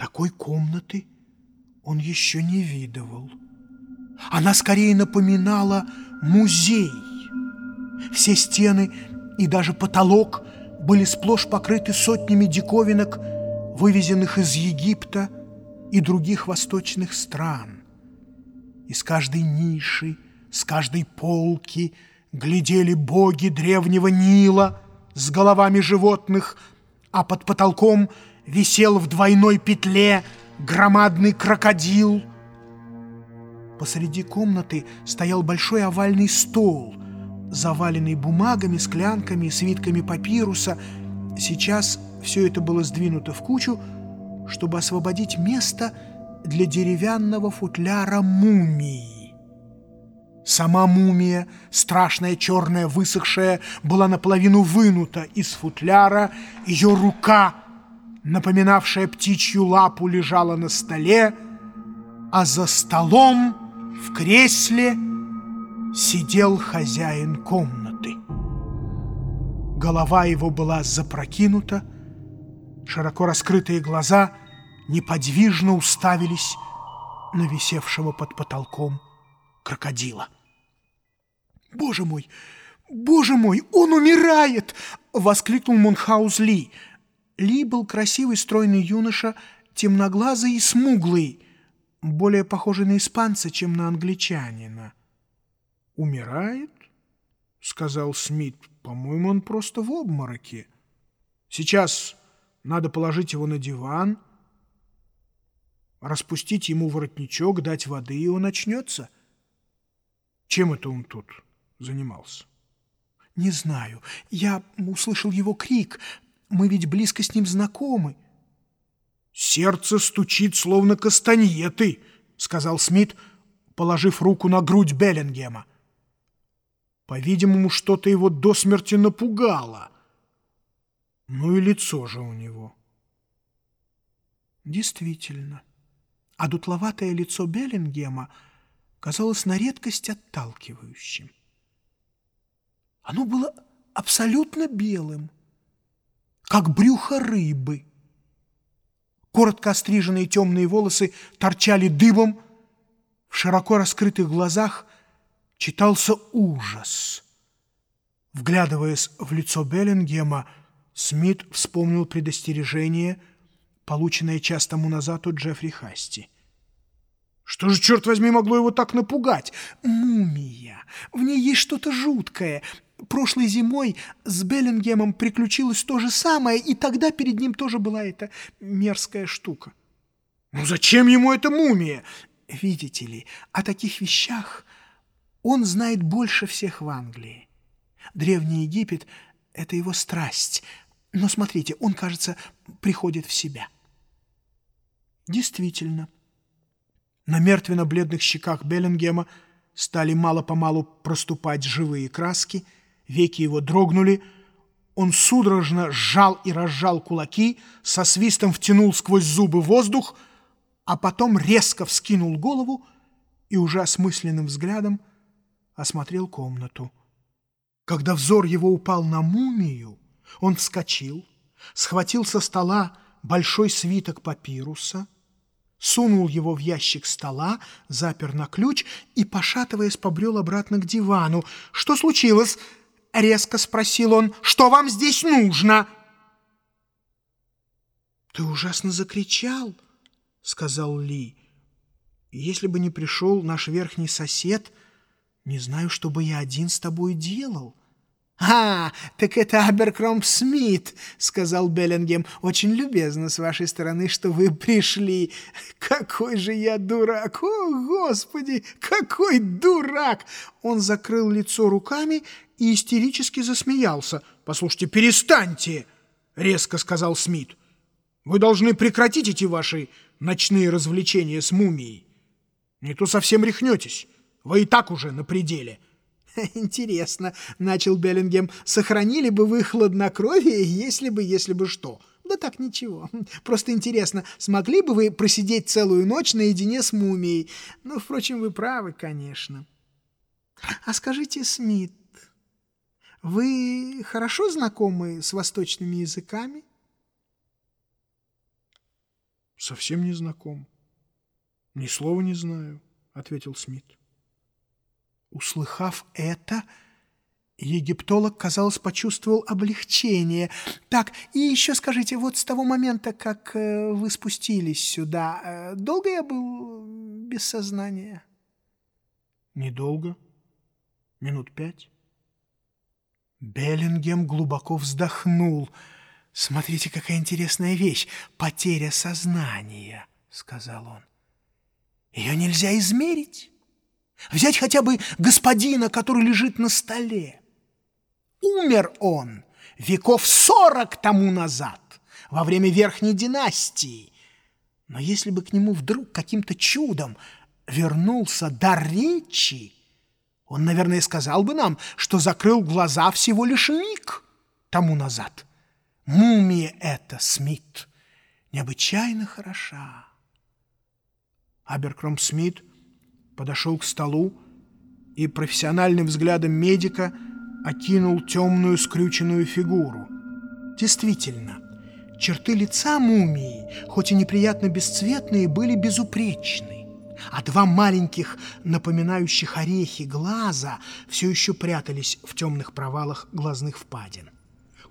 Такой комнаты он еще не видывал. Она скорее напоминала музей. Все стены и даже потолок были сплошь покрыты сотнями диковинок, вывезенных из Египта и других восточных стран. Из каждой ниши, с каждой полки глядели боги древнего Нила с головами животных, а под потолком висел в двойной петле громадный крокодил. Посреди комнаты стоял большой овальный стол, заваленный бумагами, склянками, свитками папируса. Сейчас все это было сдвинуто в кучу, чтобы освободить место для деревянного футляра мумии. Сама мумия, страшная черная высохшая, была наполовину вынута из футляра, ее рука, напоминавшая птичью лапу, лежала на столе, а за столом в кресле сидел хозяин комнаты. Голова его была запрокинута, широко раскрытые глаза неподвижно уставились на висевшего под потолком крокодила. «Боже мой! Боже мой! Он умирает!» — воскликнул Мунхаус Ли. Ли был красивый стройный юноша, темноглазый и смуглый, более похожий на испанца, чем на англичанина. «Умирает?» — сказал Смит. «По-моему, он просто в обмороке. Сейчас надо положить его на диван, распустить ему воротничок, дать воды, и он очнется. Чем это он тут занимался?» «Не знаю. Я услышал его крик. Мы ведь близко с ним знакомы». «Сердце стучит, словно кастаньеты», — сказал Смит, положив руку на грудь Беллингема. По-видимому, что-то его до смерти напугало. Ну и лицо же у него. Действительно, а дутловатое лицо Беллингема казалось на редкость отталкивающим. Оно было абсолютно белым, как брюхо рыбы. Коротко остриженные темные волосы торчали дыбом, в широко раскрытых глазах читался ужас. Вглядываясь в лицо Беллингема, Смит вспомнил предостережение, полученное час тому назад от Джеффри Хасти. Что же, черт возьми, могло его так напугать? Мумия. В ней есть что-то жуткое. Прошлой зимой с Беллингемом приключилось то же самое, и тогда перед ним тоже была эта мерзкая штука. Ну зачем ему эта мумия? Видите ли, о таких вещах он знает больше всех в Англии. Древний Египет — это его страсть. Но смотрите, он, кажется, приходит в себя. Действительно, на мертвенно-бледных щеках Беллингема стали мало-помалу проступать живые краски, веки его дрогнули, он судорожно сжал и разжал кулаки, со свистом втянул сквозь зубы воздух, а потом резко вскинул голову и уже осмысленным взглядом осмотрел комнату. Когда взор его упал на мумию, он вскочил, схватил со стола большой свиток папируса, сунул его в ящик стола, запер на ключ и, пошатываясь, побрел обратно к дивану. «Что случилось?» — резко спросил он. «Что вам здесь нужно?» «Ты ужасно закричал», — сказал Ли. «Если бы не пришел наш верхний сосед...» Не знаю, что бы я один с тобой делал. «А, так это Аберкромп Смит», — сказал Беллингем. «Очень любезно с вашей стороны, что вы пришли. Какой же я дурак! О, Господи, какой дурак!» Он закрыл лицо руками и истерически засмеялся. «Послушайте, перестаньте!» — резко сказал Смит. «Вы должны прекратить эти ваши ночные развлечения с мумией. Не то совсем рехнетесь». Вы и так уже на пределе. Интересно, начал Беллингем, сохранили бы вы хладнокровие, если бы, если бы что? Да так ничего. Просто интересно, смогли бы вы просидеть целую ночь наедине с мумией? Ну, впрочем, вы правы, конечно. А скажите, Смит, вы хорошо знакомы с восточными языками? Совсем не знаком. Ни слова не знаю, ответил Смит. Услыхав это, египтолог, казалось, почувствовал облегчение. Так, и еще скажите, вот с того момента, как э, вы спустились сюда, э, долго я был без сознания? Недолго. Минут пять. Беллингем глубоко вздохнул. «Смотрите, какая интересная вещь — потеря сознания», — сказал он. «Ее нельзя измерить. Взять хотя бы господина, который лежит на столе. Умер он веков сорок тому назад, во время Верхней династии. Но если бы к нему вдруг каким-то чудом вернулся дар речи, он, наверное, сказал бы нам, что закрыл глаза всего лишь миг тому назад. Мумия эта, Смит, необычайно хороша. Аберкром Смит подошел к столу и профессиональным взглядом медика окинул темную скрюченную фигуру. Действительно, черты лица мумии, хоть и неприятно бесцветные, были безупречны, а два маленьких, напоминающих орехи глаза все еще прятались в темных провалах глазных впадин.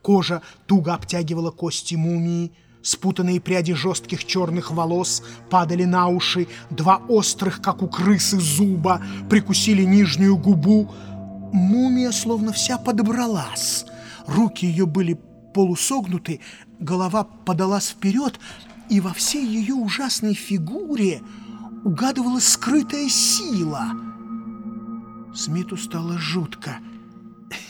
Кожа туго обтягивала кости мумии, Спутанные пряди жестких черных волос падали на уши, два острых, как у крысы, зуба прикусили нижнюю губу. Мумия словно вся подобралась. Руки ее были полусогнуты, голова подалась вперед, и во всей ее ужасной фигуре угадывалась скрытая сила. Смиту стало жутко —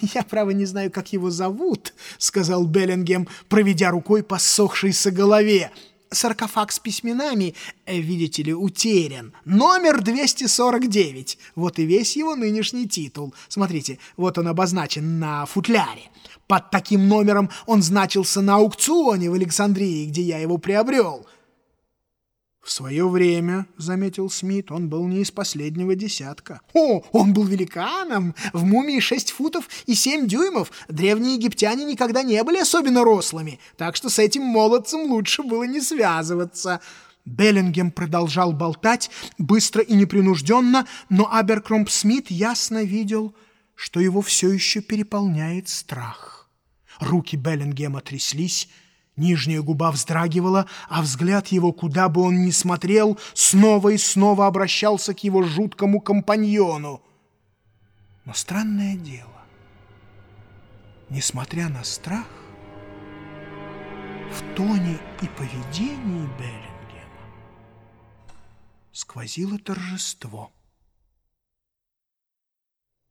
«Я, право, не знаю, как его зовут», — сказал Беллингем, проведя рукой по ссохшейся голове. «Саркофаг с письменами, э, видите ли, утерян. Номер 249. Вот и весь его нынешний титул. Смотрите, вот он обозначен на футляре. Под таким номером он значился на аукционе в Александрии, где я его приобрел». В свое время, — заметил Смит, — он был не из последнего десятка. О, он был великаном! В мумии шесть футов и семь дюймов. Древние египтяне никогда не были особенно рослыми, так что с этим молодцем лучше было не связываться. Беллингем продолжал болтать, быстро и непринужденно, но Аберкромп Смит ясно видел, что его все еще переполняет страх. Руки Беллингема тряслись, Нижняя губа вздрагивала, а взгляд его, куда бы он ни смотрел, снова и снова обращался к его жуткому компаньону. Но странное дело, несмотря на страх, в тоне и поведении Беллингема сквозило торжество.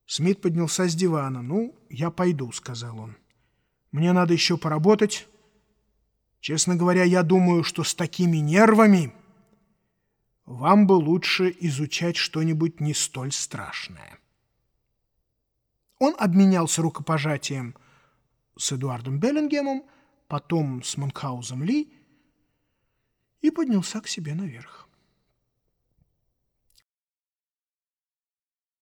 Смит поднялся с дивана. «Ну, я пойду», — сказал он. «Мне надо еще поработать». Честно говоря, я думаю, что с такими нервами вам бы лучше изучать что-нибудь не столь страшное. Он обменялся рукопожатием с Эдуардом Беллингемом, потом с Монкаузом Ли и поднялся к себе наверх.